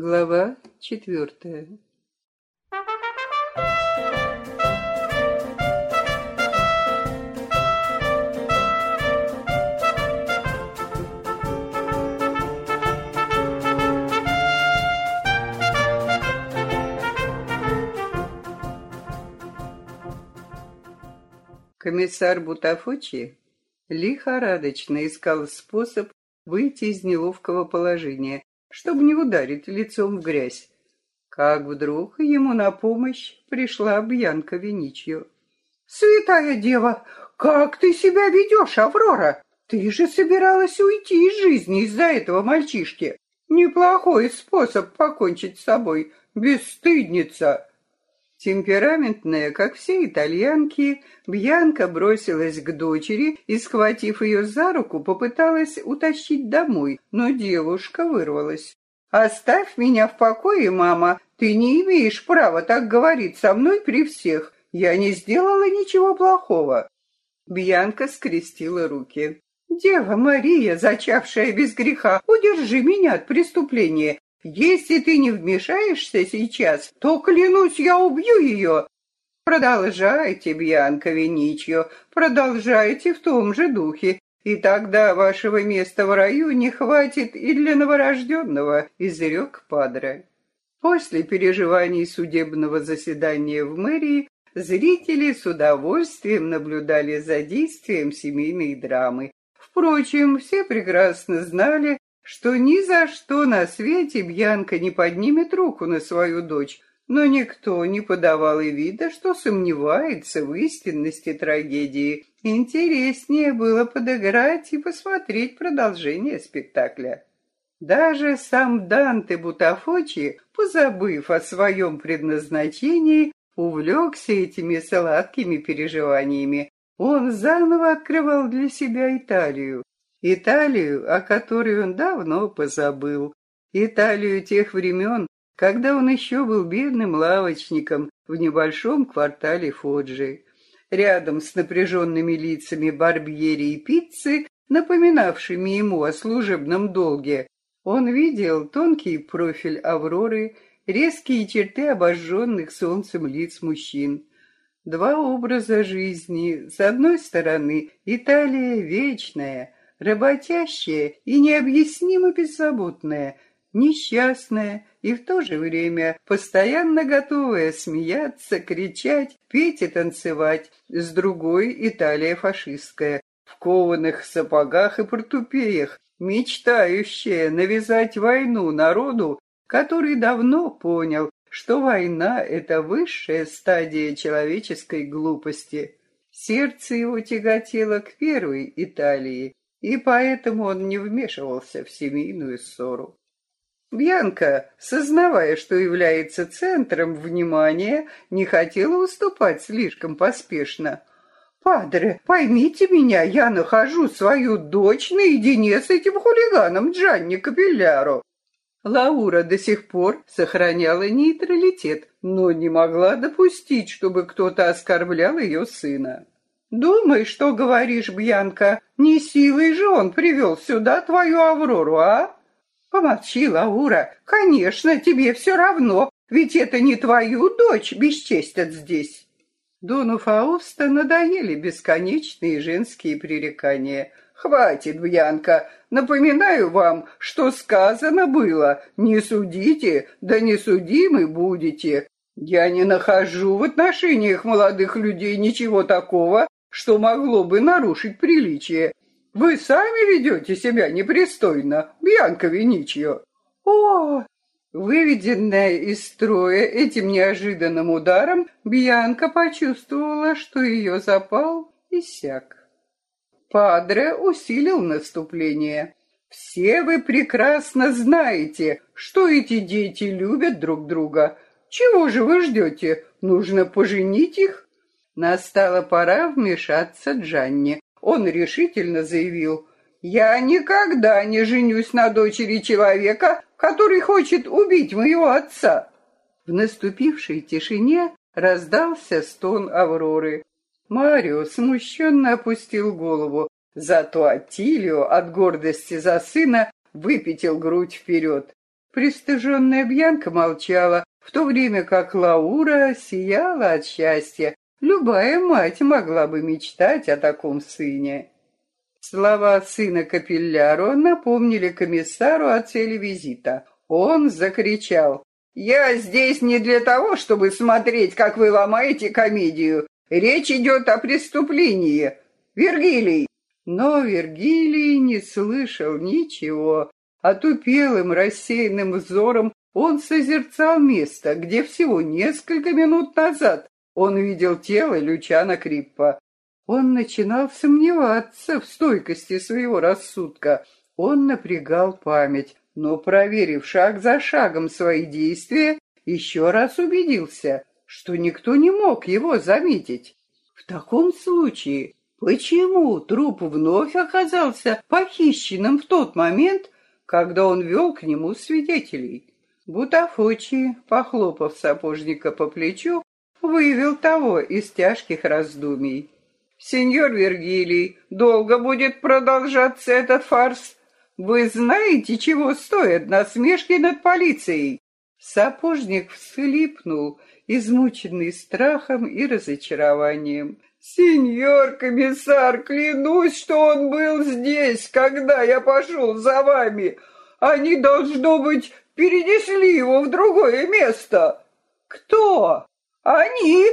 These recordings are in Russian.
Глава четвертая. Комиссар Бутафочи лихорадочно искал способ выйти из неловкого положения, чтобы не ударить лицом в грязь. Как вдруг ему на помощь пришла Бьянка Виничьо. «Святая дева, как ты себя ведешь, Аврора? Ты же собиралась уйти из жизни из-за этого мальчишки. Неплохой способ покончить с собой, бесстыдница!» Темпераментная, как все итальянки, Бьянка бросилась к дочери и, схватив ее за руку, попыталась утащить домой, но девушка вырвалась. «Оставь меня в покое, мама. Ты не имеешь права так говорить со мной при всех. Я не сделала ничего плохого». Бьянка скрестила руки. «Дева Мария, зачавшая без греха, удержи меня от преступления. Если ты не вмешаешься сейчас, то, клянусь, я убью ее. Продолжайте, Бьянка Веничьо, продолжайте в том же духе, и тогда вашего места в раю не хватит и для новорожденного, изрек Падре. После переживаний судебного заседания в мэрии зрители с удовольствием наблюдали за действием семейной драмы. Впрочем, все прекрасно знали, что ни за что на свете Бьянка не поднимет руку на свою дочь, но никто не подавал и вида, что сомневается в истинности трагедии. Интереснее было подыграть и посмотреть продолжение спектакля. Даже сам Данте Бутафочи, позабыв о своем предназначении, увлекся этими сладкими переживаниями. Он заново открывал для себя Италию, Италию, о которой он давно позабыл. Италию тех времен, когда он еще был бедным лавочником в небольшом квартале Фоджи. Рядом с напряженными лицами Барбьери и Пиццы, напоминавшими ему о служебном долге, он видел тонкий профиль Авроры, резкие черты обожженных солнцем лиц мужчин. Два образа жизни. С одной стороны, Италия вечная, работящая и необъяснимо беззаботная, несчастная и в то же время постоянно готовая смеяться, кричать, петь и танцевать, с другой Италия фашистская, в кованых сапогах и портупеях, мечтающая навязать войну народу, который давно понял, что война — это высшая стадия человеческой глупости. Сердце его тяготело к первой Италии, и поэтому он не вмешивался в семейную ссору. Бьянка, сознавая, что является центром внимания, не хотела уступать слишком поспешно. «Падре, поймите меня, я нахожу свою дочь наедине с этим хулиганом Джанни Капилляро». Лаура до сих пор сохраняла нейтралитет, но не могла допустить, чтобы кто-то оскорблял ее сына. Думай, что говоришь, Бьянка. Не силой же он привел сюда твою Аврору, а? Помолчи, Лаура. Конечно, тебе все равно, ведь это не твою дочь бесчестят здесь. Дону Фауста надоели бесконечные женские пререкания. «Хватит, Бьянка, напоминаю вам, что сказано было. Не судите, да не судимы будете. Я не нахожу в отношениях молодых людей ничего такого, что могло бы нарушить приличие. Вы сами ведете себя непристойно, Бьянка Виничьо. О, Выведенная из строя этим неожиданным ударом, Бьянка почувствовала, что ее запал иссяк. Падре усилил наступление. «Все вы прекрасно знаете, что эти дети любят друг друга. Чего же вы ждете? Нужно поженить их Настала пора вмешаться Джанни. Он решительно заявил, «Я никогда не женюсь на дочери человека, который хочет убить моего отца». В наступившей тишине раздался стон Авроры. Марио смущенно опустил голову, зато Атилио от гордости за сына выпятил грудь вперед. Пристыженная Бьянка молчала, в то время как Лаура сияла от счастья. Любая мать могла бы мечтать о таком сыне. Слова сына Капилляро напомнили комиссару о цели визита. Он закричал. «Я здесь не для того, чтобы смотреть, как вы ломаете комедию. Речь идет о преступлении. Вергилий!» Но Вергилий не слышал ничего. Отупелым, рассеянным взором он созерцал место, где всего несколько минут назад он видел тело Лючана Криппа. Он начинал сомневаться в стойкости своего рассудка. Он напрягал память, но, проверив шаг за шагом свои действия, еще раз убедился, что никто не мог его заметить. В таком случае, почему труп вновь оказался похищенным в тот момент, когда он вел к нему свидетелей? Бутафочи, похлопав сапожника по плечу, вывел того из тяжких раздумий. Сеньор Вергилий, долго будет продолжаться этот фарс? Вы знаете, чего стоят насмешки над полицией? Сапожник всхлипнул, измученный страхом и разочарованием. «Сеньор комиссар, клянусь, что он был здесь, когда я пошел за вами. Они, должно быть, перенесли его в другое место». «Кто?» «Они!»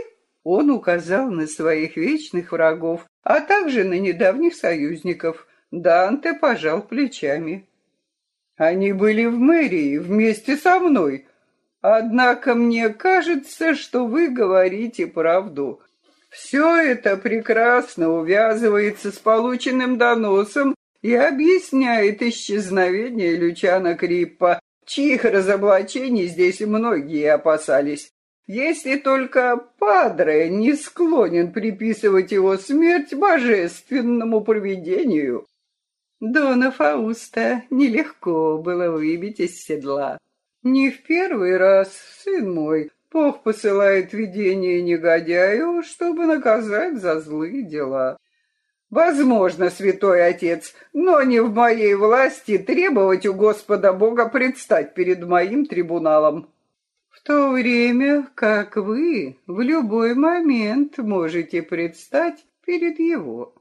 Он указал на своих вечных врагов, а также на недавних союзников. Данте пожал плечами. Они были в мэрии вместе со мной. Однако мне кажется, что вы говорите правду. Все это прекрасно увязывается с полученным доносом и объясняет исчезновение Лючана Криппа, чьих разоблачений здесь многие опасались. Если только Падре не склонен приписывать его смерть божественному провидению. Дона Фауста нелегко было выбить из седла. Не в первый раз, сын мой, Бог посылает видение негодяю, чтобы наказать за злые дела. Возможно, святой отец, но не в моей власти требовать у Господа Бога предстать перед моим трибуналом то время как вы в любой момент можете предстать перед его.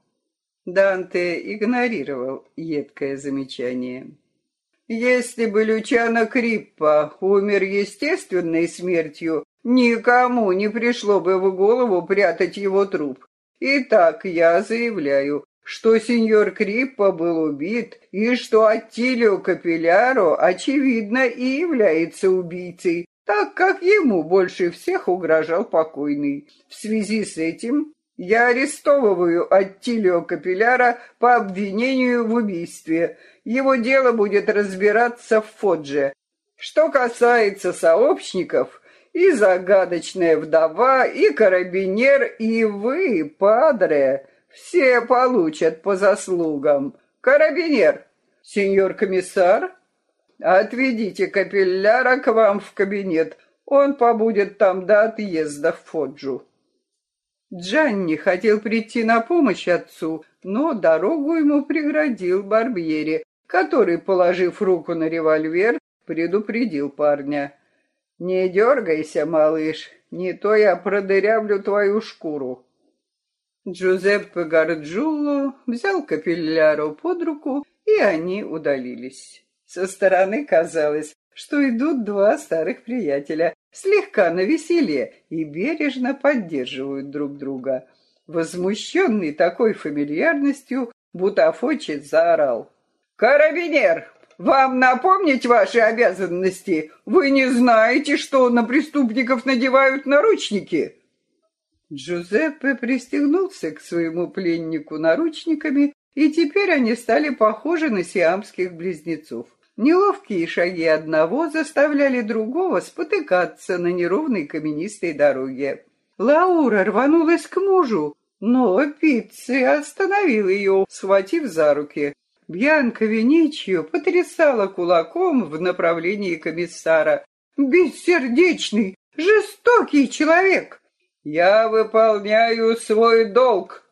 Данте игнорировал едкое замечание. Если бы Лючано Криппа умер естественной смертью, никому не пришло бы в голову прятать его труп. Итак, я заявляю, что сеньор Криппа был убит и что Аттилио Капилляро, очевидно, и является убийцей, так как ему больше всех угрожал покойный. В связи с этим я арестовываю Аттилио Капилляра по обвинению в убийстве. Его дело будет разбираться в Фодже. Что касается сообщников, и загадочная вдова, и карабинер, и вы, падре, все получат по заслугам. Карабинер, сеньор комиссар, Отведите капилляра к вам в кабинет. Он побудет там до отъезда в Фоджу. Джанни хотел прийти на помощь отцу, но дорогу ему преградил Барбьери, который, положив руку на револьвер, предупредил парня. «Не дергайся, малыш, не то я продырявлю твою шкуру». Джузеппе Гарджуло взял капилляру под руку, и они удалились. Со стороны казалось, что идут два старых приятеля, слегка на веселье и бережно поддерживают друг друга. Возмущенный такой фамильярностью, Бутафочи заорал. «Карабинер, вам напомнить ваши обязанности? Вы не знаете, что на преступников надевают наручники?» Джузеппе пристегнулся к своему пленнику наручниками, и теперь они стали похожи на сиамских близнецов. Неловкие шаги одного заставляли другого спотыкаться на неровной каменистой дороге. Лаура рванулась к мужу, но Пицци остановил ее, схватив за руки. Бьянка Веничью потрясала кулаком в направлении комиссара. «Бессердечный, жестокий человек!» «Я выполняю свой долг!»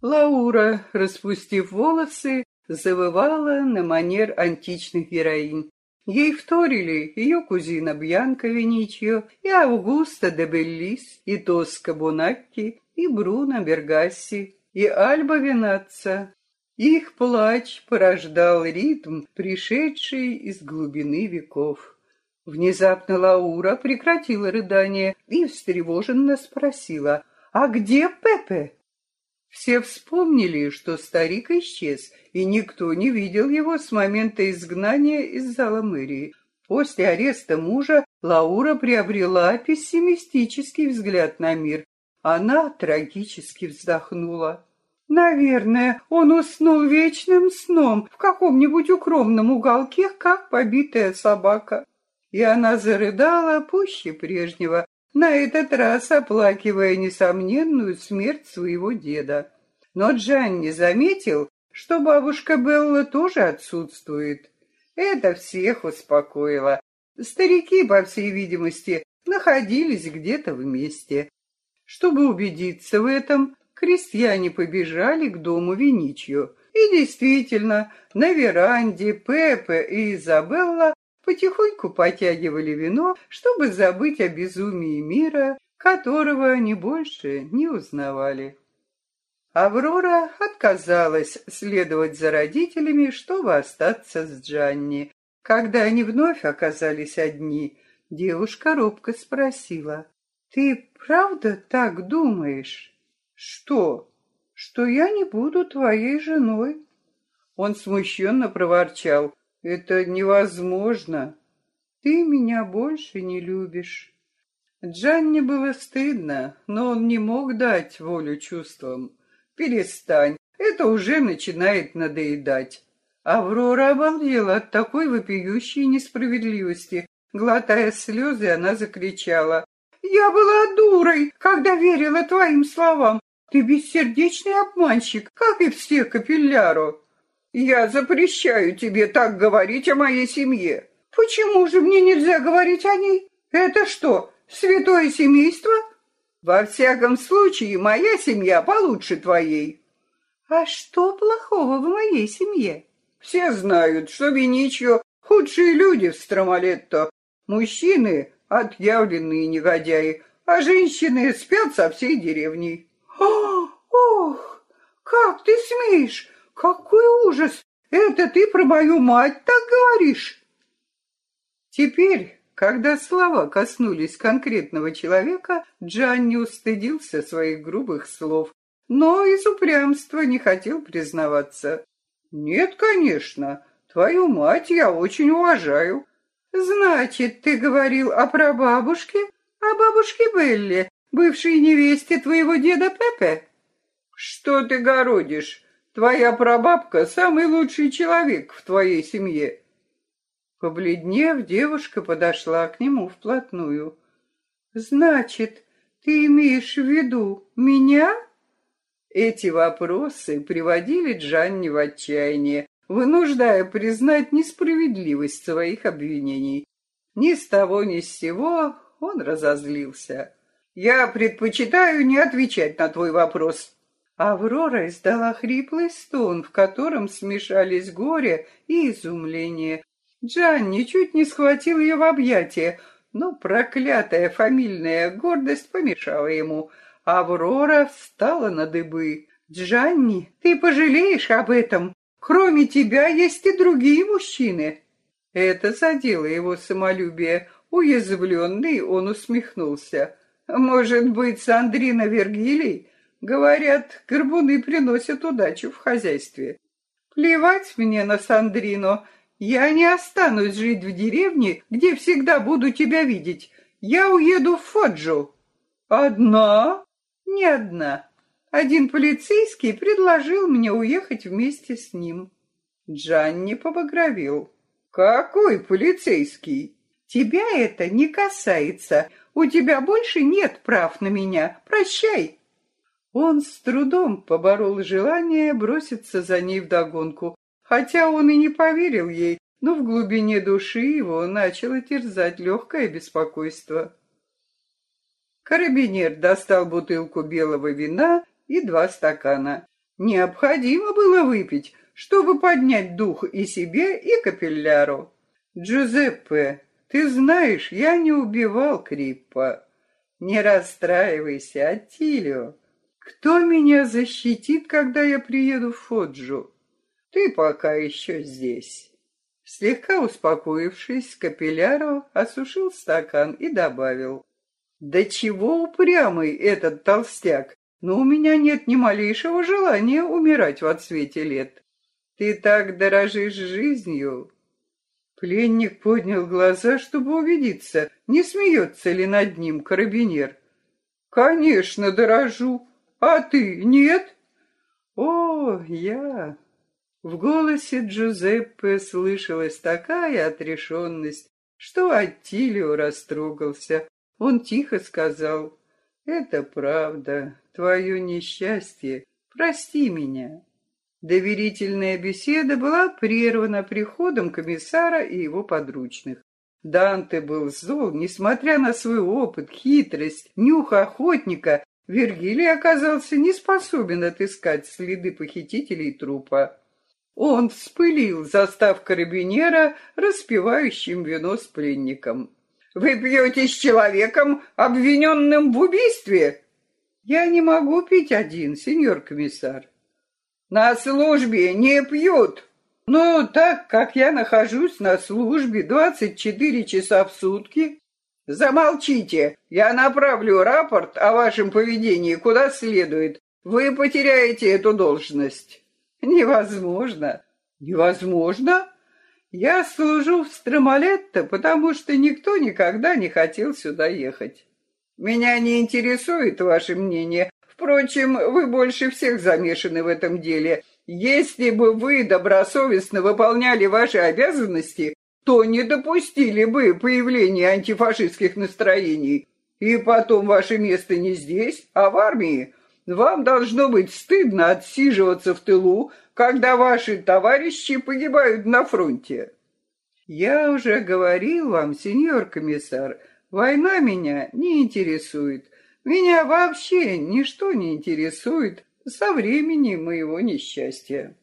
Лаура, распустив волосы, завывала на манер античных героинь. Ей вторили ее кузина Бьянка Веничио, и Августа де Беллис, и Тоска Бонакки, и Бруно Бергасси, и Альба Венатца. Их плач порождал ритм, пришедший из глубины веков. Внезапно Лаура прекратила рыдание и встревоженно спросила, «А где Пепе?» Все вспомнили, что старик исчез, и никто не видел его с момента изгнания из зала мэрии. После ареста мужа Лаура приобрела пессимистический взгляд на мир. Она трагически вздохнула. Наверное, он уснул вечным сном в каком-нибудь укромном уголке, как побитая собака. И она зарыдала пуще прежнего, на этот раз оплакивая несомненную смерть своего деда. Но Джанни заметил, что бабушка Белла тоже отсутствует. Это всех успокоило. Старики, по всей видимости, находились где-то вместе. Чтобы убедиться в этом, крестьяне побежали к дому Виничью. И действительно, на веранде Пепе и Изабелла потихоньку потягивали вино, чтобы забыть о безумии мира, которого они больше не узнавали. Аврора отказалась следовать за родителями, чтобы остаться с Джанни. Когда они вновь оказались одни, девушка робко спросила, «Ты правда так думаешь?» «Что? Что я не буду твоей женой?» Он смущенно проворчал. «Это невозможно. Ты меня больше не любишь». Джанни было стыдно, но он не мог дать волю чувствам. «Перестань, это уже начинает надоедать». Аврора обалдела от такой вопиющей несправедливости. Глотая слезы, она закричала. «Я была дурой, когда верила твоим словам. Ты бессердечный обманщик, как и все капилляру. Я запрещаю тебе так говорить о моей семье. Почему же мне нельзя говорить о ней? Это что, святое семейство? Во всяком случае, моя семья получше твоей. А что плохого в моей семье? Все знают, что Виничио худшие люди в Стромалетто. Мужчины — отъявленные негодяи, а женщины спят со всей деревней. «Ох, как ты смеешь! Какой ужас! Это ты про мою мать так говоришь?» Теперь, когда слова коснулись конкретного человека, Джанни устыдился своих грубых слов, но из упрямства не хотел признаваться. «Нет, конечно, твою мать я очень уважаю». «Значит, ты говорил о прабабушке, о бабушке Белле, бывшей невесте твоего деда Пепе?» «Что ты городишь? Твоя прабабка — самый лучший человек в твоей семье». Побледнев, девушка подошла к нему вплотную. «Значит, ты имеешь в виду меня?» Эти вопросы приводили Джанни в отчаяние, вынуждая признать несправедливость своих обвинений. Ни с того ни с сего он разозлился. «Я предпочитаю не отвечать на твой вопрос», Аврора издала хриплый стон, в котором смешались горе и изумление. Джанни чуть не схватил ее в объятия, но проклятая фамильная гордость помешала ему. Аврора встала на дыбы. «Джанни, ты пожалеешь об этом? Кроме тебя есть и другие мужчины». Это задело его самолюбие. Уязвленный он усмехнулся. «Может быть, Сандрина Вергилий?» Говорят, горбуны приносят удачу в хозяйстве. Плевать мне на Сандрино. Я не останусь жить в деревне, где всегда буду тебя видеть. Я уеду в Фоджу. Одна? Не одна. Один полицейский предложил мне уехать вместе с ним. Джанни побагровил. Какой полицейский? Тебя это не касается. У тебя больше нет прав на меня. Прощай. Он с трудом поборол желание броситься за ней вдогонку, хотя он и не поверил ей, но в глубине души его начало терзать легкое беспокойство. Карабинер достал бутылку белого вина и два стакана. Необходимо было выпить, чтобы поднять дух и себе, и капилляру. Джузеппе, ты знаешь, я не убивал Криппа. Не расстраивайся, Аттилио. Кто меня защитит, когда я приеду в Фоджу? Ты пока еще здесь. Слегка успокоившись, Капилляро осушил стакан и добавил. «Да чего упрямый этот толстяк, но у меня нет ни малейшего желания умирать в отсвете лет. Ты так дорожишь жизнью». Пленник поднял глаза, чтобы убедиться, не смеется ли над ним карабинер. «Конечно, дорожу. А ты нет?» «О, я...» В голосе Джузеппе слышалась такая отрешенность, что Аттилио растрогался. Он тихо сказал, «Это правда, твое несчастье. Прости меня». Доверительная беседа была прервана приходом комиссара и его подручных. Данте был зол, несмотря на свой опыт, хитрость, нюх охотника, Вергилий оказался не способен отыскать следы похитителей трупа. Он вспылил, застав карабинера, распивающим вино с пленником. «Вы пьете с человеком, обвиненным в убийстве?» «Я не могу пить один, сеньор комиссар». «На службе не пьют!» «Ну, так как я нахожусь на службе 24 часа в сутки...» «Замолчите! Я направлю рапорт о вашем поведении куда следует. Вы потеряете эту должность». Невозможно. Невозможно? Я служу в Стромалетто, потому что никто никогда не хотел сюда ехать. Меня не интересует ваше мнение. Впрочем, вы больше всех замешаны в этом деле. Если бы вы добросовестно выполняли ваши обязанности, то не допустили бы появления антифашистских настроений. И потом ваше место не здесь, а в армии. Вам должно быть стыдно отсиживаться в тылу, когда ваши товарищи погибают на фронте. Я уже говорил вам, сеньор комиссар, война меня не интересует. Меня вообще ничто не интересует со времени моего несчастья.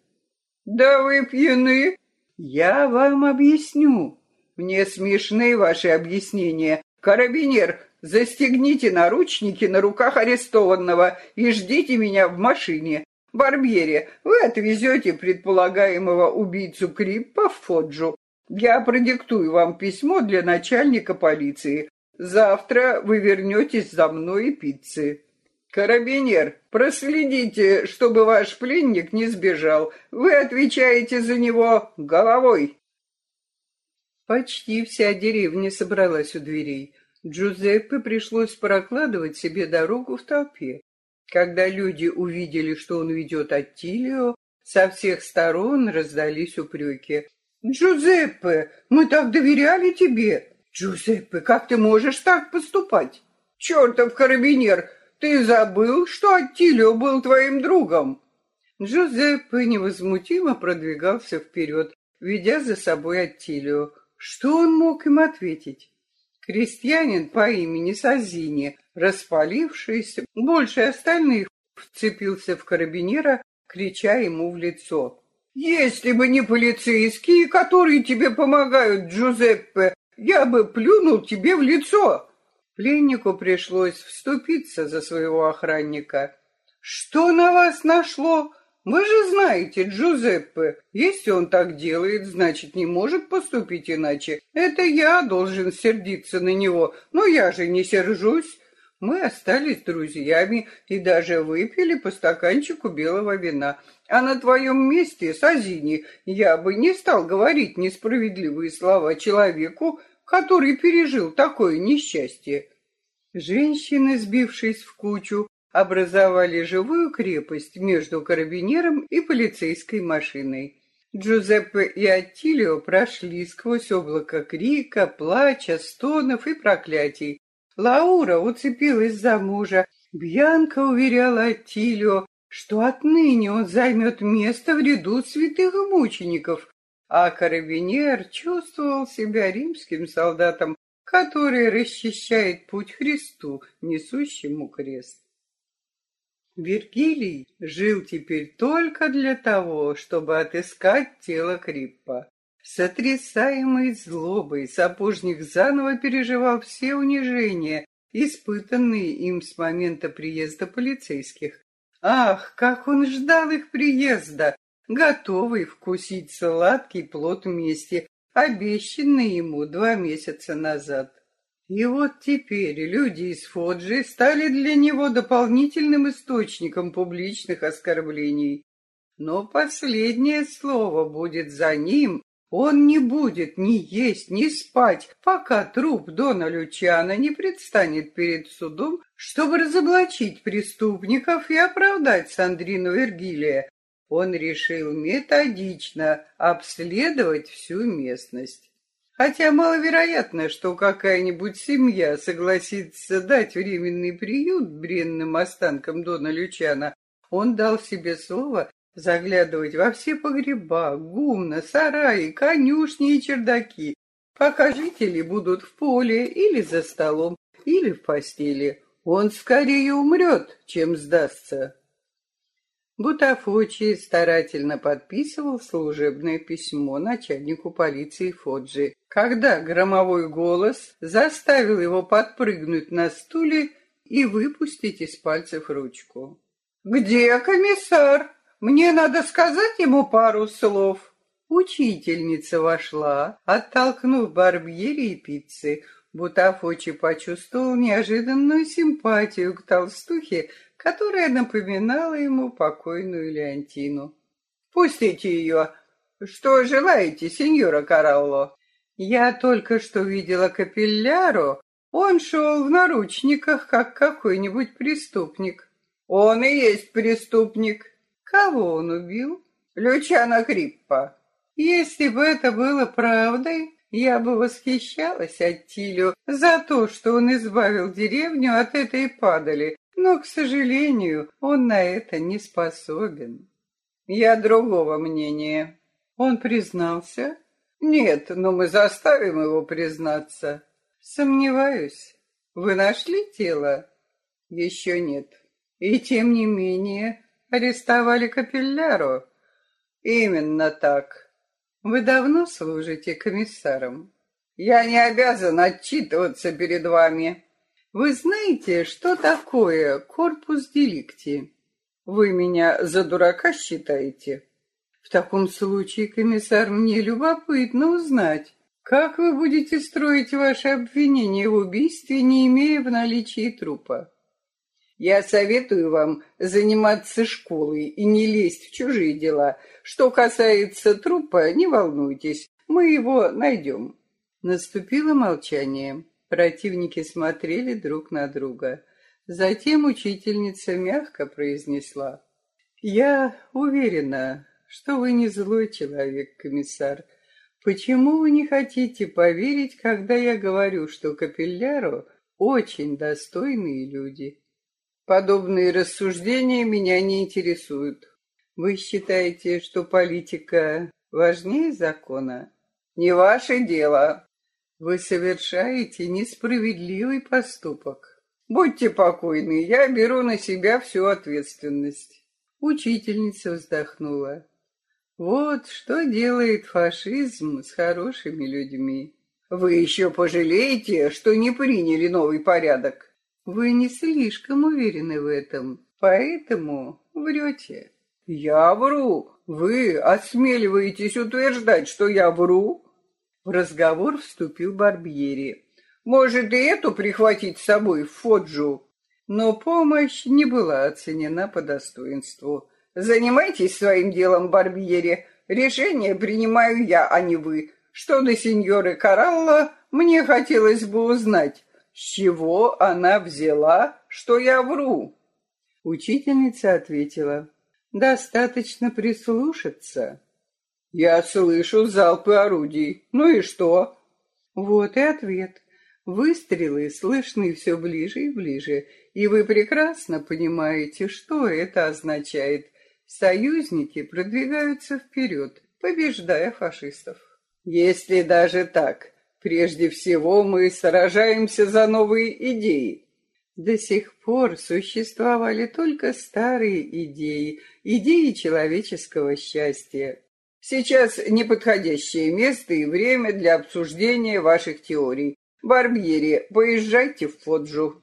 Да вы пьяны? Я вам объясню. Мне смешны ваши объяснения. Карабинер, Застегните наручники на руках арестованного и ждите меня в машине. Барбьере, вы отвезете предполагаемого убийцу Криппа в Фоджу. Я продиктую вам письмо для начальника полиции. Завтра вы вернетесь за мной и пиццы. Карабинер, проследите, чтобы ваш пленник не сбежал. Вы отвечаете за него головой. Почти вся деревня собралась у дверей. Джузеппе пришлось прокладывать себе дорогу в толпе. Когда люди увидели, что он ведет Аттилио, со всех сторон раздались упреки. «Джузеппе, мы так доверяли тебе! Джузеппе, как ты можешь так поступать? Чертов карабинер, ты забыл, что Аттилио был твоим другом?» Джузеппе невозмутимо продвигался вперед, ведя за собой Аттилио. Что он мог им ответить? Крестьянин по имени Сазини, распалившийся, больше остальных, вцепился в карабинера, крича ему в лицо. «Если бы не полицейские, которые тебе помогают, Джузеппе, я бы плюнул тебе в лицо!» Пленнику пришлось вступиться за своего охранника. «Что на вас нашло? Вы же знаете, Джузеппе, если он так делает, значит, не может поступить иначе. Это я должен сердиться на него, но я же не сержусь. Мы остались друзьями и даже выпили по стаканчику белого вина. А на твоем месте, Сазини, я бы не стал говорить несправедливые слова человеку, который пережил такое несчастье. Женщины, сбившись в кучу, образовали живую крепость между карабинером и полицейской машиной. Джузеппе и Аттилио прошли сквозь облако крика, плача, стонов и проклятий. Лаура уцепилась за мужа. Бьянка уверяла Аттилио, что отныне он займет место в ряду святых мучеников, а карабинер чувствовал себя римским солдатом, который расчищает путь Христу, несущему крест. Вергилий жил теперь только для того, чтобы отыскать тело Криппа. Сотрясаемый злобой, сапожник заново переживал все унижения, испытанные им с момента приезда полицейских. Ах, как он ждал их приезда, готовый вкусить сладкий плод мести, обещанный ему два месяца назад. И вот теперь люди из Фоджи стали для него дополнительным источником публичных оскорблений. Но последнее слово будет за ним, он не будет ни есть, ни спать, пока труп Дона Лючана не предстанет перед судом, чтобы разоблачить преступников и оправдать Сандрину Вергилия. Он решил методично обследовать всю местность. Хотя маловероятно, что какая-нибудь семья согласится дать временный приют бренным останкам Дона Лючана, он дал себе слово заглядывать во все погреба, гумна, сараи, конюшни и чердаки, пока жители будут в поле или за столом, или в постели. Он скорее умрет, чем сдастся. Бутафочи старательно подписывал служебное письмо начальнику полиции Фоджи, когда громовой голос заставил его подпрыгнуть на стуле и выпустить из пальцев ручку. «Где комиссар?» Мне надо сказать ему пару слов. Учительница вошла, оттолкнув Барбьери и пиццы. Бутафочи почувствовал неожиданную симпатию к толстухе, которая напоминала ему покойную Леонтину. «Пустите ее! Что желаете, сеньора Каралло?» «Я только что видела капилляру. Он шел в наручниках, как какой-нибудь преступник». «Он и есть преступник!» Кого он убил? Лючана Криппа. Если бы это было правдой, я бы восхищалась Аттилю за то, что он избавил деревню от этой падали, но, к сожалению, он на это не способен. Я другого мнения. Он признался? Нет, но мы заставим его признаться. Сомневаюсь. Вы нашли тело? Еще нет. И тем не менее, Арестовали капилляру? Именно так. Вы давно служите комиссаром? Я не обязан отчитываться перед вами. Вы знаете, что такое корпус деликти? Вы меня за дурака считаете? В таком случае, комиссар, мне любопытно узнать, как вы будете строить ваше обвинение в убийстве, не имея в наличии трупа. Я советую вам заниматься школой и не лезть в чужие дела. Что касается трупа, не волнуйтесь, мы его найдем». Наступило молчание. Противники смотрели друг на друга. Затем учительница мягко произнесла. «Я уверена, что вы не злой человек, комиссар. Почему вы не хотите поверить, когда я говорю, что капилляру очень достойные люди?» Подобные рассуждения меня не интересуют. Вы считаете, что политика важнее закона? Не ваше дело. Вы совершаете несправедливый поступок. Будьте покойны, я беру на себя всю ответственность. Учительница вздохнула. Вот что делает фашизм с хорошими людьми. Вы еще пожалеете, что не приняли новый порядок. Вы не слишком уверены в этом, поэтому врете. Я вру. Вы осмеливаетесь утверждать, что я вру? В разговор вступил Барбьери. Может, и эту прихватить с собой Фоджу? Но помощь не была оценена по достоинству. Занимайтесь своим делом, Барбьери. Решение принимаю я, а не вы. Что до сеньоры Каралла, мне хотелось бы узнать, с чего она взяла, что я вру? Учительница ответила, достаточно прислушаться. Я слышу залпы орудий. Ну и что? Вот и ответ. Выстрелы слышны все ближе и ближе, и вы прекрасно понимаете, что это означает. Союзники продвигаются вперед, побеждая фашистов. Если даже так, Прежде всего мы сражаемся за новые идеи. До сих пор существовали только старые идеи, идеи человеческого счастья. Сейчас неподходящее место и время для обсуждения ваших теорий. Барбьери, поезжайте в Фоджу».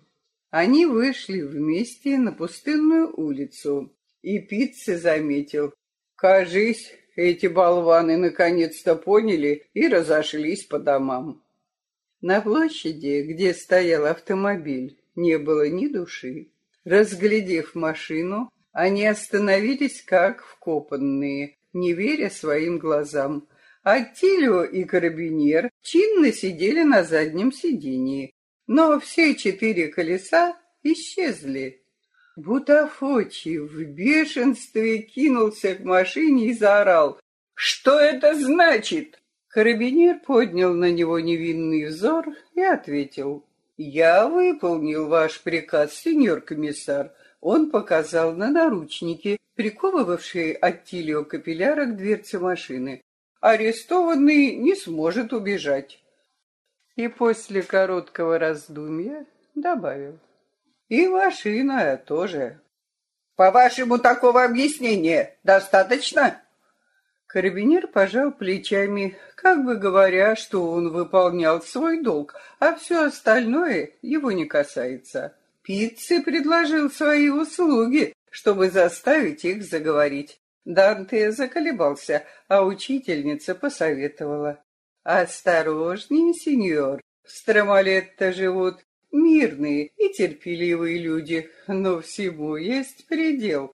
Они вышли вместе на пустынную улицу, и Пицце заметил. «Кажись, эти болваны наконец-то поняли и разошлись по домам». На площади, где стоял автомобиль, не было ни души. Разглядев машину, они остановились как вкопанные, не веря своим глазам. Аттилио и карабинер чинно сидели на заднем сидении, но все четыре колеса исчезли. Бутафочи в бешенстве кинулся к машине и заорал. «Что это значит?» Карабинер поднял на него невинный взор и ответил. «Я выполнил ваш приказ, сеньор комиссар. Он показал на наручники, приковывавшие Аттилио Капилляра к дверце машины. Арестованный не сможет убежать. И после короткого раздумья добавил. И машина тоже. По-вашему, такого объяснения достаточно? Карабинер пожал плечами, как бы говоря, что он выполнял свой долг, а все остальное его не касается. Пиццы предложил свои услуги, чтобы заставить их заговорить. Данте заколебался, а учительница посоветовала. «Осторожнее, сеньор, в Стромалетто живут мирные и терпеливые люди, но всему есть предел,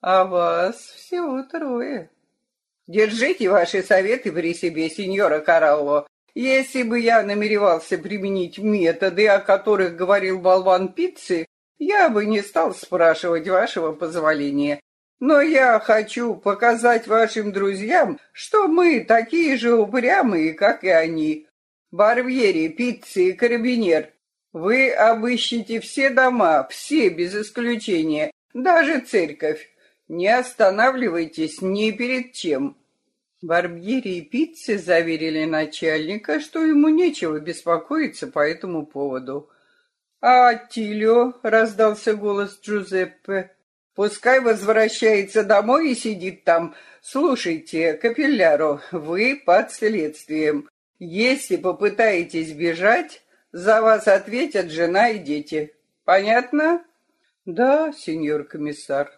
а вас всего трое». «Держите ваши советы при себе, сеньора Карао. Если бы я намеревался применить методы, о которых говорил болван пиццы, я бы не стал спрашивать вашего позволения. Но я хочу показать вашим друзьям, что мы такие же упрямые, как и они. Барбьери, пиццы и карабинер. Вы обыщите все дома, все без исключения, даже церковь. Не останавливайтесь ни перед чем. Барбьери и Пиццы заверили начальника, что ему нечего беспокоиться по этому поводу. «А Тилио?» — раздался голос Джузеппе. «Пускай возвращается домой и сидит там. Слушайте, капилляро, вы под следствием. Если попытаетесь бежать, за вас ответят жена и дети. Понятно?» «Да, сеньор комиссар».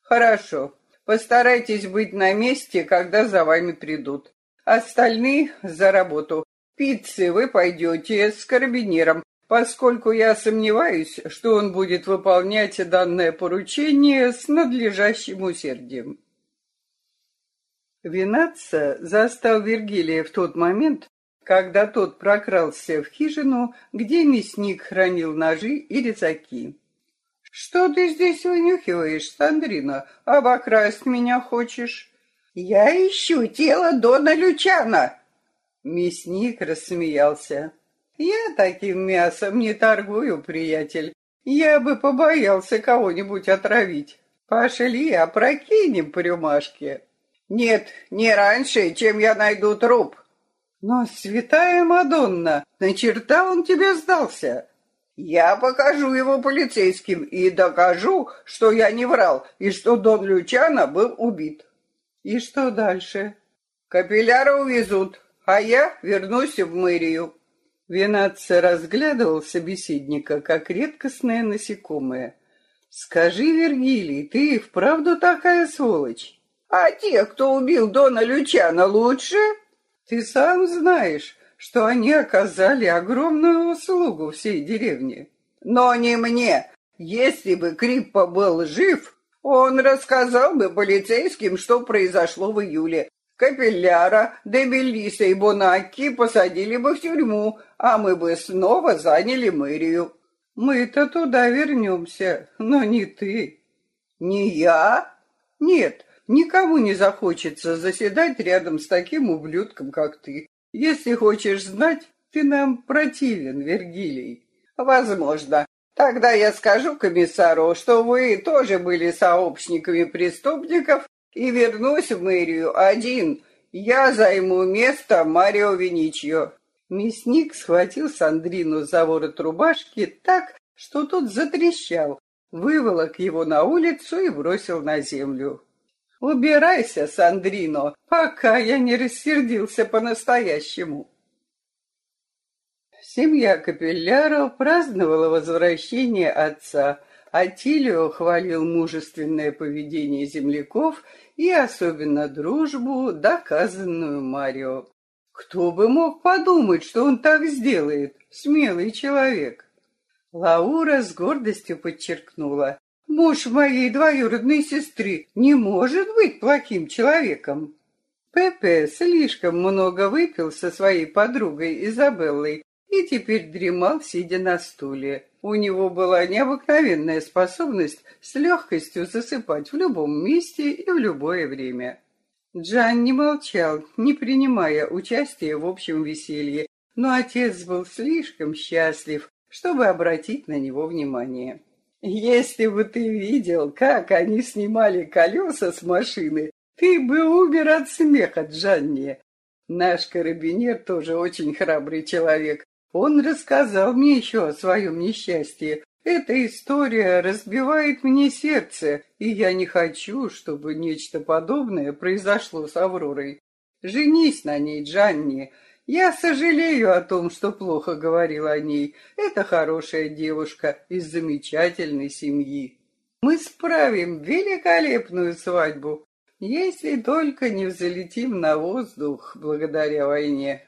«Хорошо. Постарайтесь быть на месте, когда за вами придут. Остальные за работу. Пиццы вы пойдете с карабинером, поскольку я сомневаюсь, что он будет выполнять данное поручение с надлежащим усердием. Винатца застал Вергилия в тот момент, когда тот прокрался в хижину, где мясник хранил ножи и резаки. «Что ты здесь вынюхиваешь, Сандрина? Обокрасть меня хочешь?» «Я ищу тело Дона Лючана!» Мясник рассмеялся. «Я таким мясом не торгую, приятель. Я бы побоялся кого-нибудь отравить. Пошли, опрокинем по рюмашке». «Нет, не раньше, чем я найду труп». «Но, святая Мадонна, на черта он тебе сдался?» Я покажу его полицейским и докажу, что я не врал и что Дон Лючано был убит. И что дальше? Капилляра увезут, а я вернусь в мэрию. Венация разглядывал собеседника, как редкостное насекомое. «Скажи, Вергилий, ты вправду такая сволочь?» «А те, кто убил Дона Лючана, лучше?» «Ты сам знаешь, что они оказали огромную услугу всей деревне. Но не мне. Если бы Криппа был жив, он рассказал бы полицейским, что произошло в июле. Капилляра, Дебелиса и Бонакки посадили бы в тюрьму, а мы бы снова заняли мэрию. Мы-то туда вернемся, но не ты. Не я? Нет, никому не захочется заседать рядом с таким ублюдком, как ты. Если хочешь знать, ты нам противен, Вергилий. Возможно. Тогда я скажу комиссару, что вы тоже были сообщниками преступников и вернусь в мэрию один. Я займу место Марио Веничио. Мясник схватил Сандрину за ворот рубашки так, что тот затрещал, выволок его на улицу и бросил на землю. Убирайся, Сандрино, пока я не рассердился по-настоящему. Семья Капелляро праздновала возвращение отца, а Тилио хвалил мужественное поведение земляков и особенно дружбу, доказанную Марио. Кто бы мог подумать, что он так сделает, смелый человек. Лаура с гордостью подчеркнула, Муж моей двоюродной сестры не может быть плохим человеком. Пепе слишком много выпил со своей подругой Изабеллой и теперь дремал, сидя на стуле. У него была необыкновенная способность с легкостью засыпать в любом месте и в любое время. Джан не молчал, не принимая участия в общем веселье, но отец был слишком счастлив, чтобы обратить на него внимание. Если бы ты видел, как они снимали колеса с машины, ты бы умер от смеха, Джанни. Наш карабинер тоже очень храбрый человек. Он рассказал мне еще о своем несчастье. Эта история разбивает мне сердце, и я не хочу, чтобы нечто подобное произошло с Авророй. Женись на ней, Джанни. Я сожалею о том, что плохо говорил о ней. Это хорошая девушка из замечательной семьи. Мы справим великолепную свадьбу, если только не взлетим на воздух благодаря войне.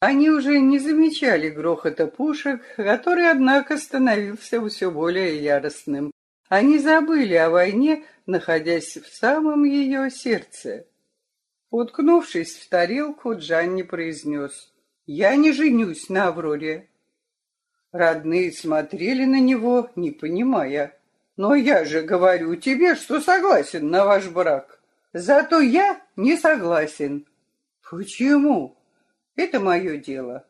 Они уже не замечали грохота пушек, который, однако, становился все более яростным. Они забыли о войне, находясь в самом ее сердце. Уткнувшись в тарелку, Джанни произнес, «Я не женюсь на Авроре». Родные смотрели на него, не понимая. «Но я же говорю тебе, что согласен на ваш брак. Зато я не согласен». «Почему?» «Это мое дело».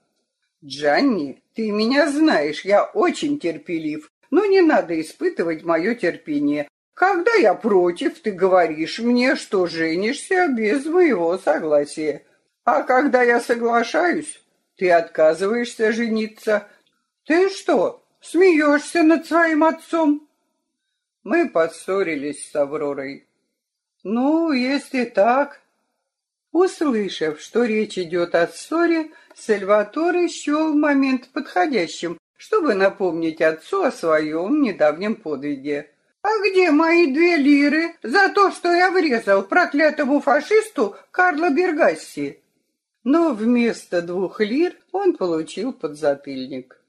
«Джанни, ты меня знаешь, я очень терпелив, но не надо испытывать мое терпение. Когда я против, ты говоришь мне, что женишься без моего согласия. А когда я соглашаюсь, ты отказываешься жениться. Ты что, смеешься над своим отцом? Мы поссорились с Авророй. Ну, если так... Услышав, что речь идет о ссоре, Сальваторе счел момент подходящим, чтобы напомнить отцу о своем недавнем подвиге. «А где мои две лиры за то, что я врезал проклятому фашисту Карло Бергасси?» Но вместо двух лир он получил подзатыльник.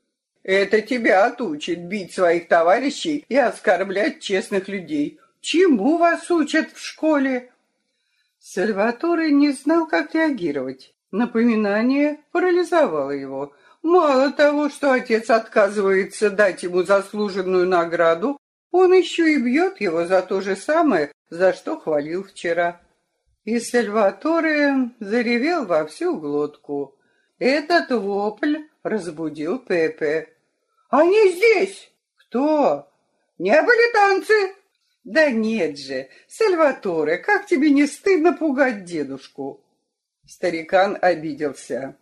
«Это тебя отучит бить своих товарищей и оскорблять честных людей. Чему вас учат в школе?» Сальваторе не знал, как реагировать. Напоминание парализовало его. Мало того, что отец отказывается дать ему заслуженную награду, он еще и бьет его за то же самое, за что хвалил вчера. И Сальваторе заревел во всю глотку. Этот вопль разбудил Пепе. «Они здесь!» «Кто?» «Неаполитанцы!» «Да нет же! Сальваторе, как тебе не стыдно пугать дедушку?» Старикан обиделся.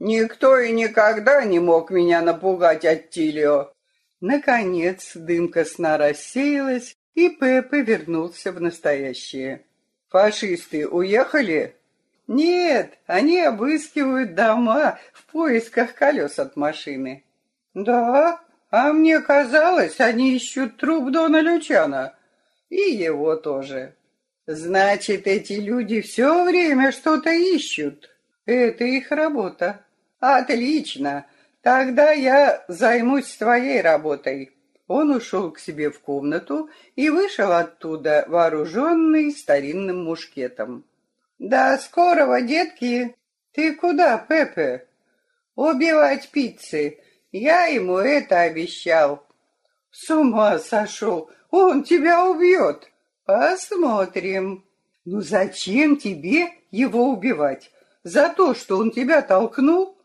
«Никто и никогда не мог меня напугать, Аттилио. Наконец дымка сна рассеялась, и Пеппа вернулся в настоящее. «Фашисты уехали?» «Нет, они обыскивают дома в поисках колес от машины». «Да? А мне казалось, они ищут труп Дона Лючана. И его тоже». «Значит, эти люди все время что-то ищут. Это их работа». «Отлично. Тогда я займусь твоей работой. Он ушел к себе в комнату и вышел оттуда, вооруженный старинным мушкетом. «До скорого, детки!» «Ты куда, Пепе?» «Убивать пиццы. Я ему это обещал». «С ума сошел! Он тебя убьет!» «Посмотрим». «Ну зачем тебе его убивать? За то, что он тебя толкнул?»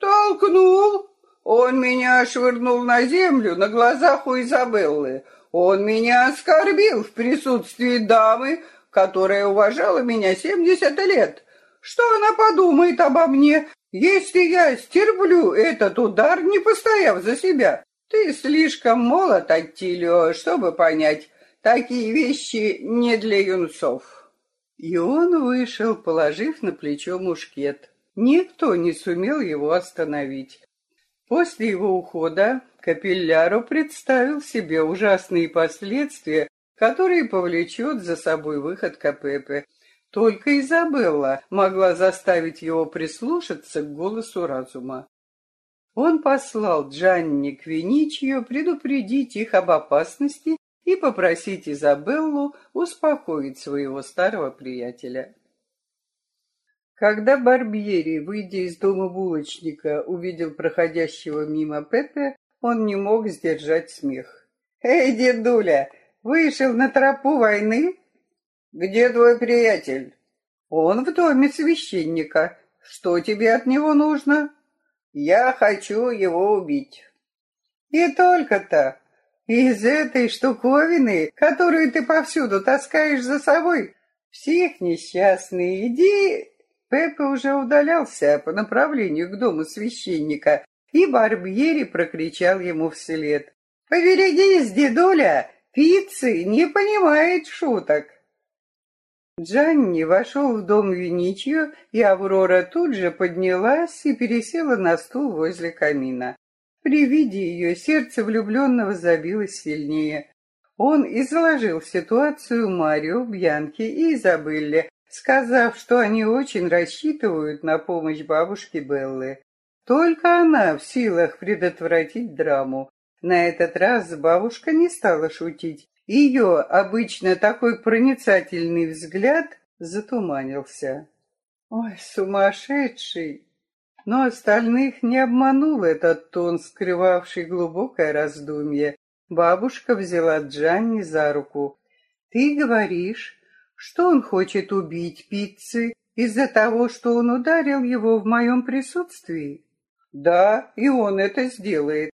Толкнул. Он меня швырнул на землю на глазах у Изабеллы. Он меня оскорбил в присутствии дамы, которая уважала меня семьдесят лет. Что она подумает обо мне, если я стерплю этот удар, не постояв за себя? Ты слишком молод, Аттилио, чтобы понять. Такие вещи не для юнцов. И он вышел, положив на плечо мушкет. Никто не сумел его остановить. После его ухода Капилляру представил себе ужасные последствия, которые повлечет за собой выход Капепе. Только Изабелла могла заставить его прислушаться к голосу разума. Он послал Джанни к Виничью предупредить их об опасности и попросить Изабеллу успокоить своего старого приятеля. Когда Барбьери, выйдя из дома булочника, увидел проходящего мимо Пепе, он не мог сдержать смех. «Эй, дедуля, вышел на тропу войны?» «Где твой приятель?» «Он в доме священника. Что тебе от него нужно?» «Я хочу его убить». «И только-то. Из этой штуковины, которую ты повсюду таскаешь за собой, всех несчастный, иди Пеппа уже удалялся по направлению к дому священника, и Барбьери прокричал ему вслед. «Поберегись, дедуля! Пиццы не понимает шуток!» Джанни вошел в дом Виничью, и Аврора тут же поднялась и пересела на стул возле камина. При виде ее сердце влюбленного забилось сильнее. Он изложил ситуацию Марио, Бьянке и Изабелле, сказав, что они очень рассчитывают на помощь бабушки Беллы. Только она в силах предотвратить драму. На этот раз бабушка не стала шутить. Ее обычно такой проницательный взгляд затуманился. Ой, сумасшедший! Но остальных не обманул этот тон, скрывавший глубокое раздумье. Бабушка взяла Джанни за руку. «Ты говоришь, что он хочет убить пиццы из-за того, что он ударил его в моем присутствии? Да, и он это сделает.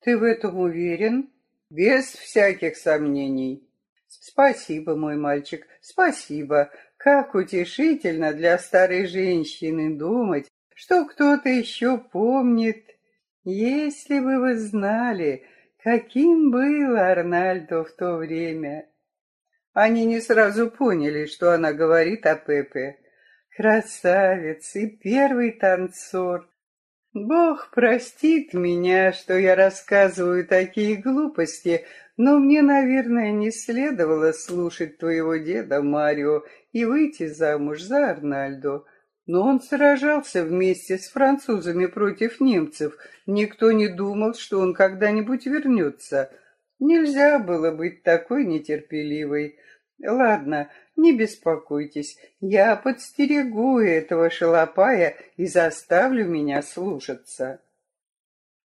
Ты в этом уверен? Без всяких сомнений. Спасибо, мой мальчик, спасибо. Как утешительно для старой женщины думать, что кто-то еще помнит. Если бы вы знали, каким был Арнальдо в то время. Они не сразу поняли, что она говорит о Пепе. Красавец и первый танцор. Бог простит меня, что я рассказываю такие глупости, но мне, наверное, не следовало слушать твоего деда Марио и выйти замуж за Арнальдо. Но он сражался вместе с французами против немцев. Никто не думал, что он когда-нибудь вернется. Нельзя было быть такой нетерпеливой. Ладно, не беспокойтесь, я подстерегу этого шалопая и заставлю меня слушаться.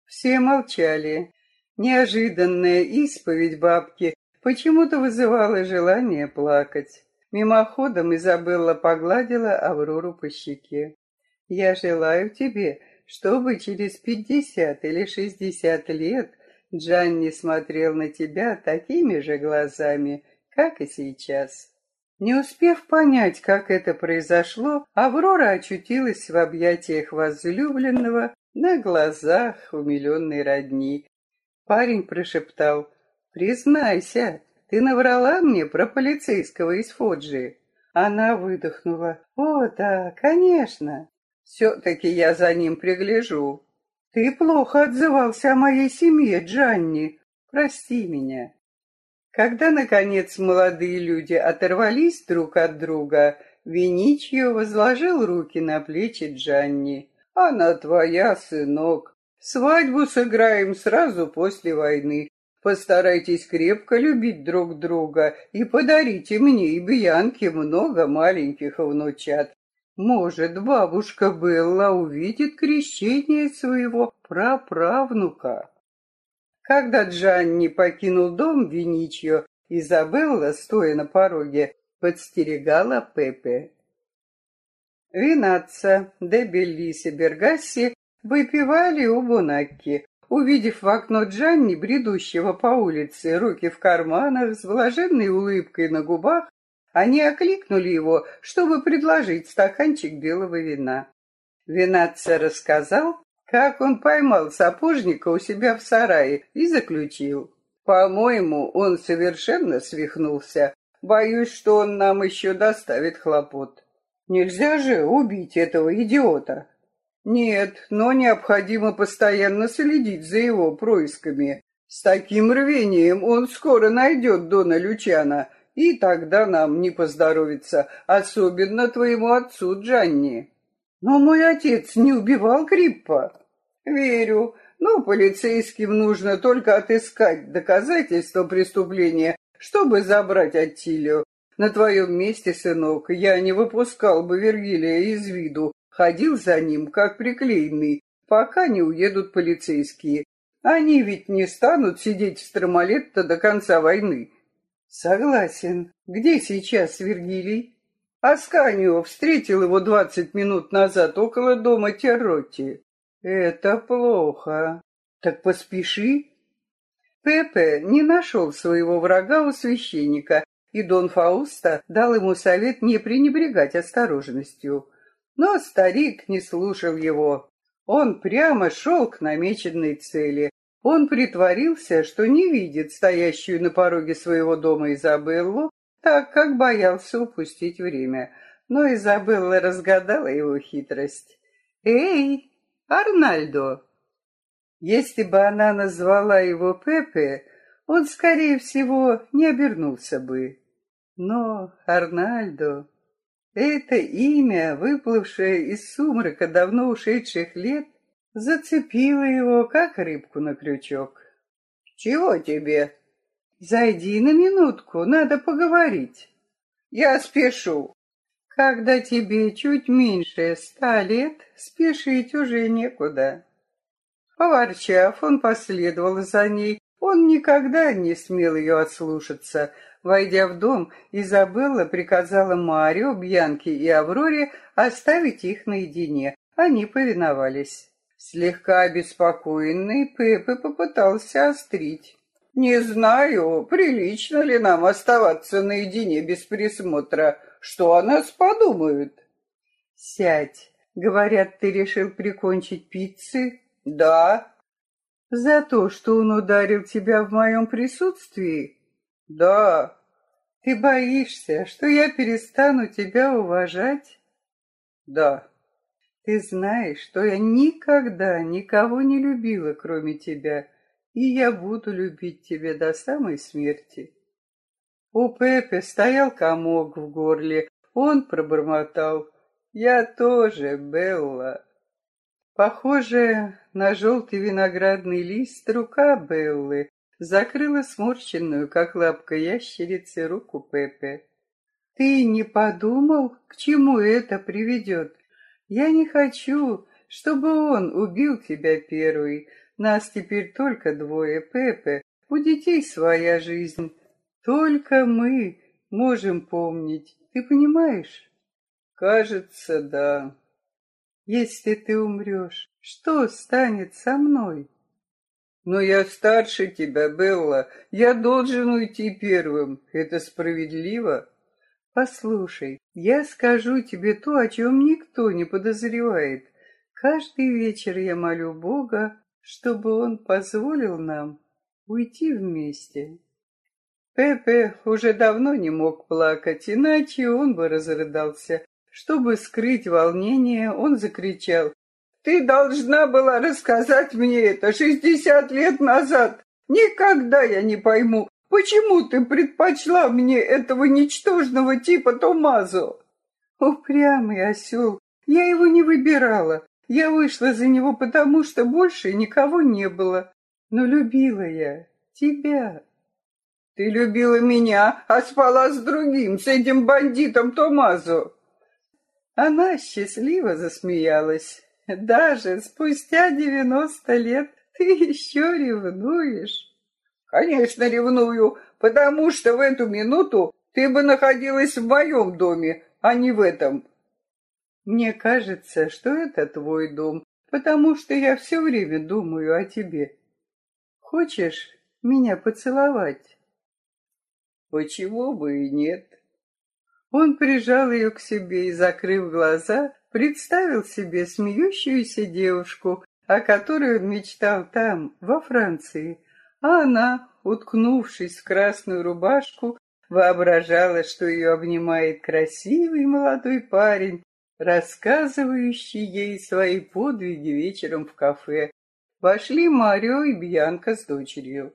Все молчали. Неожиданная исповедь бабки почему-то вызывала желание плакать. Мимоходом Изабелла погладила Аврору по щеке. «Я желаю тебе, чтобы через пятьдесят или шестьдесят лет Джанни смотрел на тебя такими же глазами, как и сейчас. Не успев понять, как это произошло, Аврора очутилась в объятиях возлюбленного на глазах умиленной родни. Парень прошептал, «Признайся, ты наврала мне про полицейского из Фоджи?» Она выдохнула, «О, да, конечно. Все-таки я за ним пригляжу. Ты плохо отзывался о моей семье, Джанни. Прости меня. Когда, наконец, молодые люди оторвались друг от друга, Виничьо возложил руки на плечи Джанни. «Она твоя, сынок. Свадьбу сыграем сразу после войны. Постарайтесь крепко любить друг друга и подарите мне и Бьянке много маленьких внучат. Может, бабушка Белла увидит крещение своего праправнука. Когда Джанни покинул дом Виничьо, Изабелла, стоя на пороге, подстерегала Пепе. Винатца, де Беллис и Бергасси выпивали у Бонакки. Увидев в окно Джанни, бредущего по улице, руки в карманах, с блаженной улыбкой на губах, они окликнули его, чтобы предложить стаканчик белого вина. Винатца рассказал, как он поймал сапожника у себя в сарае и заключил. По-моему, он совершенно свихнулся. Боюсь, что он нам еще доставит хлопот. Нельзя же убить этого идиота. Нет, но необходимо постоянно следить за его происками. С таким рвением он скоро найдет Дона Лючана, и тогда нам не поздоровится, особенно твоему отцу Джанни. Но мой отец не убивал Криппа. Верю, но полицейским нужно только отыскать доказательства преступления, чтобы забрать Аттилию. На твоем месте, сынок, я не выпускал бы Вергилия из виду, ходил за ним, как приклеенный, пока не уедут полицейские. Они ведь не станут сидеть в Стромалетто до конца войны. Согласен. Где сейчас Вергилий? Асканио встретил его двадцать минут назад около дома Терроти. Это плохо. Так поспеши. Пепе не нашел своего врага у священника, и Дон Фауста дал ему совет не пренебрегать осторожностью. Но старик не слушал его. Он прямо шел к намеченной цели. Он притворился, что не видит стоящую на пороге своего дома Изабеллу, так как боялся упустить время. Но Изабелла разгадала его хитрость. «Эй, Арнальдо!» Если бы она назвала его Пепе, он, скорее всего, не обернулся бы. Но Арнальдо это имя, выплывшее из сумрака давно ушедших лет, зацепило его, как рыбку на крючок. «Чего тебе?» «Зайди на минутку, надо поговорить». «Я спешу». «Когда тебе чуть меньше ста лет, спешить уже некуда». Поворчав, он последовал за ней. Он никогда не смел ее отслушаться, Войдя в дом, Изабелла приказала Марио, Бьянке и Авроре оставить их наедине. Они повиновались. Слегка обеспокоенный Пепе попытался острить. «Не знаю, прилично ли нам оставаться наедине без присмотра. Что о нас подумают?» «Сядь. Говорят, ты решил прикончить пиццы?» «Да». «За то, что он ударил тебя в моем присутствии?» Да. Ты боишься, что я перестану тебя уважать? Да. Ты знаешь, что я никогда никого не любила, кроме тебя, и я буду любить тебя до самой смерти. У Пепе стоял комок в горле, он пробормотал. Я тоже, Белла. Похоже на желтый виноградный лист рука Беллы закрыла сморщенную, как лапка ящерицы, руку Пепе. «Ты не подумал, к чему это приведет? Я не хочу, чтобы он убил тебя первый. Нас теперь только двое, Пепе. У детей своя жизнь. Только мы можем помнить. Ты понимаешь?» «Кажется, да». «Если ты умрешь, что станет со мной?» Но я старше тебя, Белла. Я должен уйти первым. Это справедливо? Послушай, я скажу тебе то, о чем никто не подозревает. Каждый вечер я молю Бога, чтобы Он позволил нам уйти вместе. Пепе уже давно не мог плакать, иначе он бы разрыдался. Чтобы скрыть волнение, он закричал ты должна была рассказать мне это шестьдесят лет назад. Никогда я не пойму, почему ты предпочла мне этого ничтожного типа Томазо. Упрямый осел, я его не выбирала. Я вышла за него потому, что больше никого не было. Но любила я тебя. Ты любила меня, а спала с другим, с этим бандитом Томазо. Она счастливо засмеялась. Даже спустя девяносто лет ты еще ревнуешь? Конечно, ревную, потому что в эту минуту ты бы находилась в моем доме, а не в этом. Мне кажется, что это твой дом, потому что я все время думаю о тебе. Хочешь меня поцеловать? Почему бы и нет? Он прижал ее к себе и, закрыв глаза, представил себе смеющуюся девушку, о которой он мечтал там, во Франции, а она уткнувшись в красную рубашку, воображала, что ее обнимает красивый молодой парень, рассказывающий ей свои подвиги вечером в кафе. Вошли Марио и Бьянка с дочерью.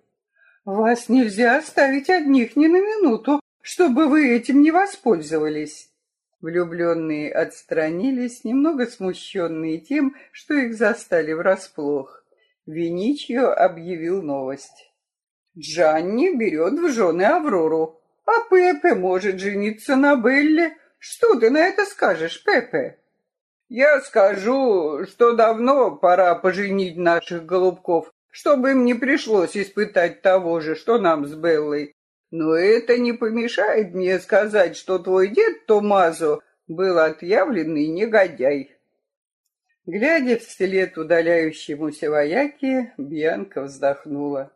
«Вас нельзя оставить одних ни на минуту, чтобы вы этим не воспользовались». Влюбленные отстранились, немного смущенные тем, что их застали врасплох. Виничио объявил новость. Джанни берет в жены Аврору, а Пепе может жениться на Белле. Что ты на это скажешь, Пепе? Я скажу, что давно пора поженить наших голубков, чтобы им не пришлось испытать того же, что нам с Беллой. Но это не помешает мне сказать, что твой дед Томазо был отъявленный негодяй. Глядя вслед удаляющемуся вояке, Бьянка вздохнула.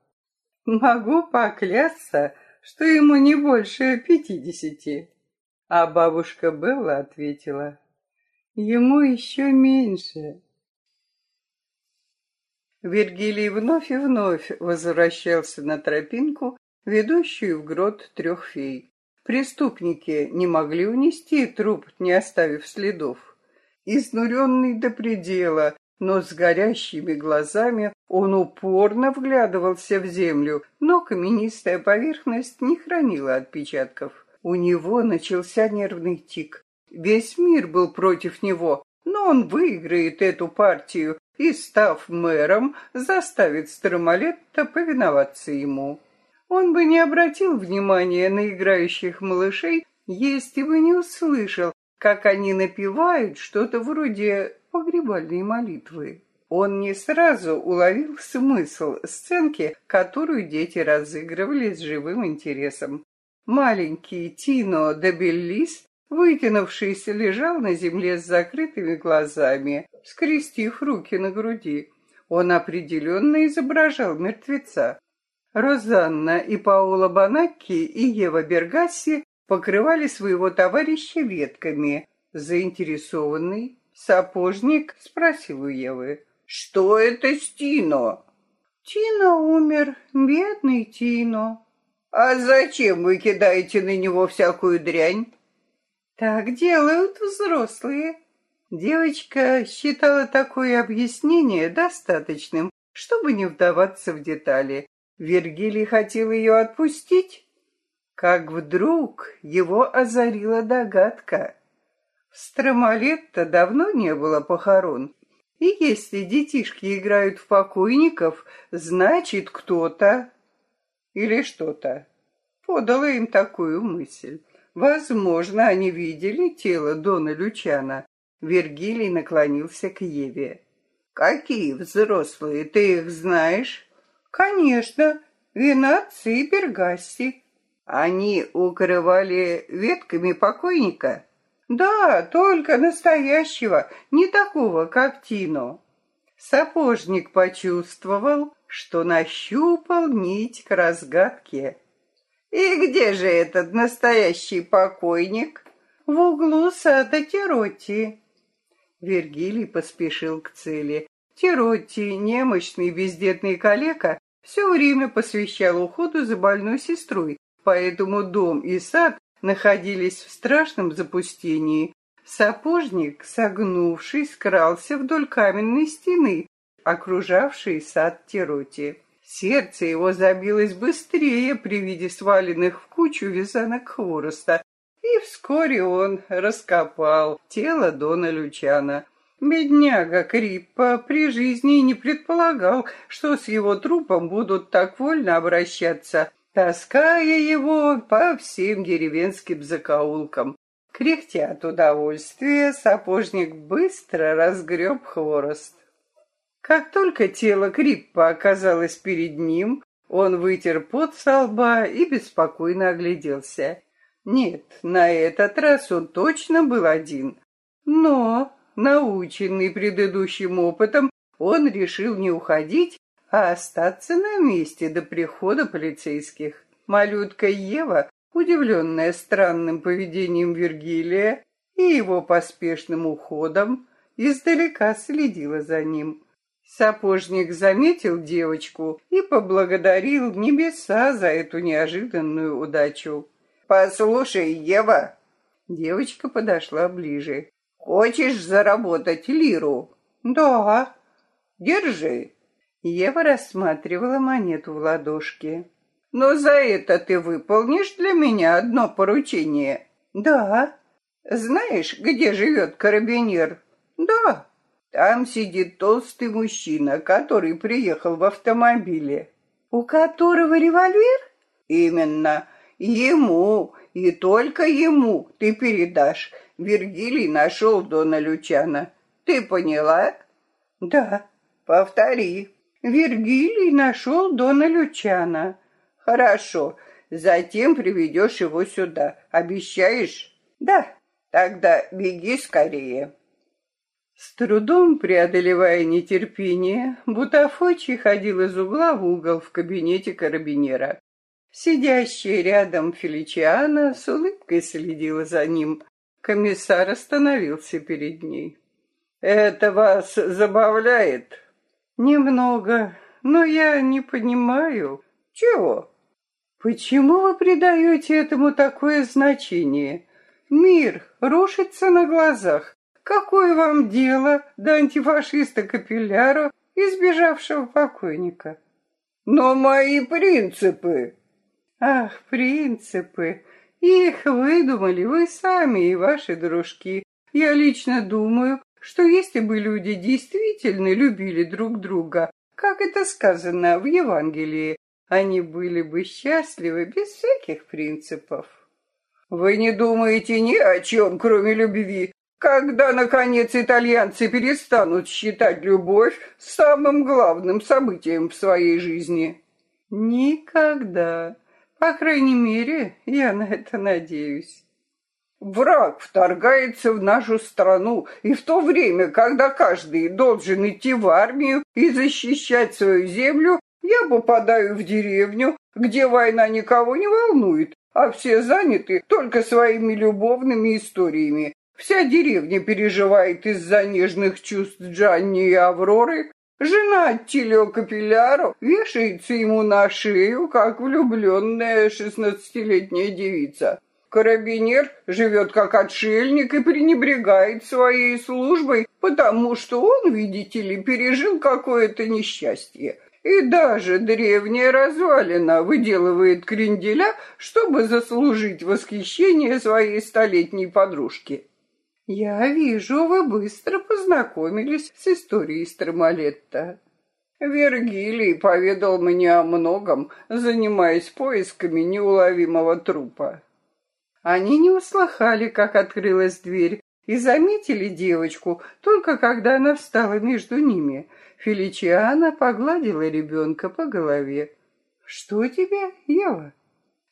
Могу поклясться, что ему не больше пятидесяти. А бабушка Белла ответила, ему еще меньше. Вергилий вновь и вновь возвращался на тропинку, ведущую в грот трех фей. Преступники не могли унести труп, не оставив следов. Изнуренный до предела, но с горящими глазами он упорно вглядывался в землю, но каменистая поверхность не хранила отпечатков. У него начался нервный тик. Весь мир был против него, но он выиграет эту партию и, став мэром, заставит Стромалетта повиноваться ему. Он бы не обратил внимания на играющих малышей, если бы не услышал, как они напевают что-то вроде погребальной молитвы. Он не сразу уловил смысл сценки, которую дети разыгрывали с живым интересом. Маленький Тино де Беллис, вытянувшийся, лежал на земле с закрытыми глазами, скрестив руки на груди. Он определенно изображал мертвеца. Розанна и Паула Банакки и Ева Бергасси покрывали своего товарища ветками. Заинтересованный сапожник спросил у Евы, «Что это с Тино?» «Тино умер, бедный Тино». «А зачем вы кидаете на него всякую дрянь?» «Так делают взрослые». Девочка считала такое объяснение достаточным, чтобы не вдаваться в детали. Вергилий хотел ее отпустить, как вдруг его озарила догадка. В Стромалетто давно не было похорон, и если детишки играют в покойников, значит кто-то или что-то подало им такую мысль. Возможно, они видели тело Дона Лючана. Вергилий наклонился к Еве. «Какие взрослые, ты их знаешь?» «Конечно, Винаци и Бергасси. Они укрывали ветками покойника? Да, только настоящего, не такого, как Тино. Сапожник почувствовал, что нащупал нить к разгадке. И где же этот настоящий покойник? В углу сада Тиротти. Вергилий поспешил к цели. Тиротти, немощный бездетный калека, все время посвящал уходу за больной сестрой, поэтому дом и сад находились в страшном запустении. Сапожник, согнувшись, крался вдоль каменной стены, окружавшей сад Тероти. Сердце его забилось быстрее при виде сваленных в кучу вязанок хвороста, и вскоре он раскопал тело Дона Лючана. Бедняга Криппа при жизни не предполагал, что с его трупом будут так вольно обращаться таская его по всем деревенским закоулкам. Кряхтя от удовольствия, сапожник быстро разгреб хворост. Как только тело Криппа оказалось перед ним, он вытер пот со лба и беспокойно огляделся. Нет, на этот раз он точно был один. Но, наученный предыдущим опытом, он решил не уходить, а остаться на месте до прихода полицейских. Малютка Ева, удивленная странным поведением Вергилия и его поспешным уходом, издалека следила за ним. Сапожник заметил девочку и поблагодарил небеса за эту неожиданную удачу. «Послушай, Ева!» Девочка подошла ближе. «Хочешь заработать лиру?» «Да». «Держи». Ева рассматривала монету в ладошке. «Но за это ты выполнишь для меня одно поручение?» «Да». «Знаешь, где живет карабинер?» «Да». Там сидит толстый мужчина, который приехал в автомобиле. У которого револьвер? Именно. Ему и только ему ты передашь. Вергилий нашел Дона Лючана. Ты поняла? Да. Повтори. Вергилий нашел Дона Лючана. Хорошо. Затем приведешь его сюда. Обещаешь? Да. Тогда беги скорее. С трудом преодолевая нетерпение, Бутафочи ходил из угла в угол в кабинете карабинера. Сидящая рядом Феличиана с улыбкой следила за ним. Комиссар остановился перед ней. «Это вас забавляет?» «Немного, но я не понимаю». «Чего?» «Почему вы придаете этому такое значение? Мир рушится на глазах. Какое вам дело до антифашиста Капилляру, избежавшего покойника? Но мои принципы... Ах, принципы! Их выдумали вы сами и ваши дружки. Я лично думаю, что если бы люди действительно любили друг друга, как это сказано в Евангелии, они были бы счастливы без всяких принципов. Вы не думаете ни о чем, кроме любви, когда, наконец, итальянцы перестанут считать любовь самым главным событием в своей жизни? Никогда. По крайней мере, я на это надеюсь. Враг вторгается в нашу страну, и в то время, когда каждый должен идти в армию и защищать свою землю, я попадаю в деревню, где война никого не волнует, а все заняты только своими любовными историями, Вся деревня переживает из-за нежных чувств Джанни и Авроры. Жена Тилио Капилляро вешается ему на шею, как влюбленная шестнадцатилетняя девица. Карабинер живет как отшельник и пренебрегает своей службой, потому что он, видите ли, пережил какое-то несчастье. И даже древняя развалина выделывает кренделя, чтобы заслужить восхищение своей столетней подружки. Я вижу, вы быстро познакомились с историей Стромалетта. Вергилий поведал мне о многом, занимаясь поисками неуловимого трупа. Они не услыхали, как открылась дверь, и заметили девочку только когда она встала между ними. Феличиана погладила ребенка по голове. «Что тебе, Ева?»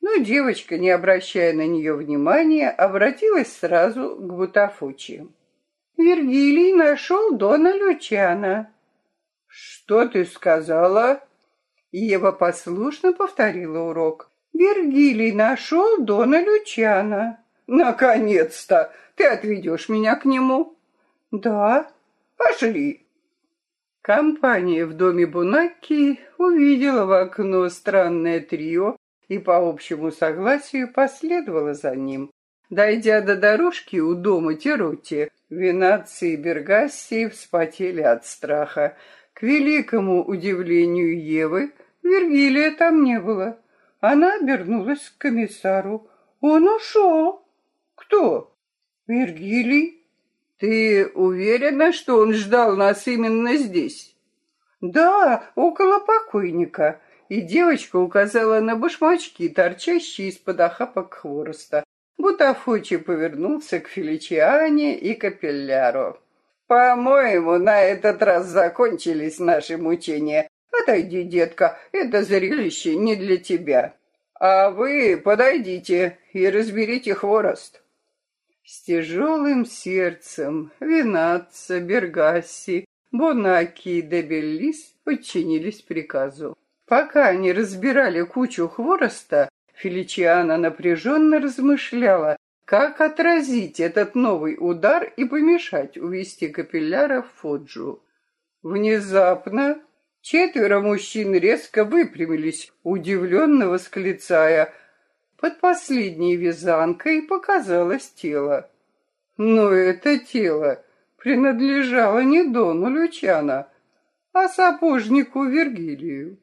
Но девочка, не обращая на нее внимания, обратилась сразу к Бутафучи. «Вергилий нашел Дона Лючана». «Что ты сказала?» Ева послушно повторила урок. «Вергилий нашел Дона Лючана». «Наконец-то! Ты отведешь меня к нему?» «Да». «Пошли». Компания в доме Бунакки увидела в окно странное трио, и по общему согласию последовала за ним. Дойдя до дорожки у дома Терути, Винаци и Бергасси вспотели от страха. К великому удивлению Евы, Вергилия там не было. Она обернулась к комиссару. «Он ушел!» «Кто?» «Вергилий». «Ты уверена, что он ждал нас именно здесь?» «Да, около покойника и девочка указала на башмачки, торчащие из-под охапок хвороста. Бутафочи повернулся к Феличиане и Капелляру. «По-моему, на этот раз закончились наши мучения. Отойди, детка, это зрелище не для тебя. А вы подойдите и разберите хворост». С тяжелым сердцем Винатца, Бергасси, Бонаки и Дебеллис подчинились приказу. Пока они разбирали кучу хвороста, Феличиана напряженно размышляла, как отразить этот новый удар и помешать увести капилляра в Фоджу. Внезапно четверо мужчин резко выпрямились, удивленно восклицая. Под последней вязанкой показалось тело. Но это тело принадлежало не Дону Лючана, а сапожнику Вергилию.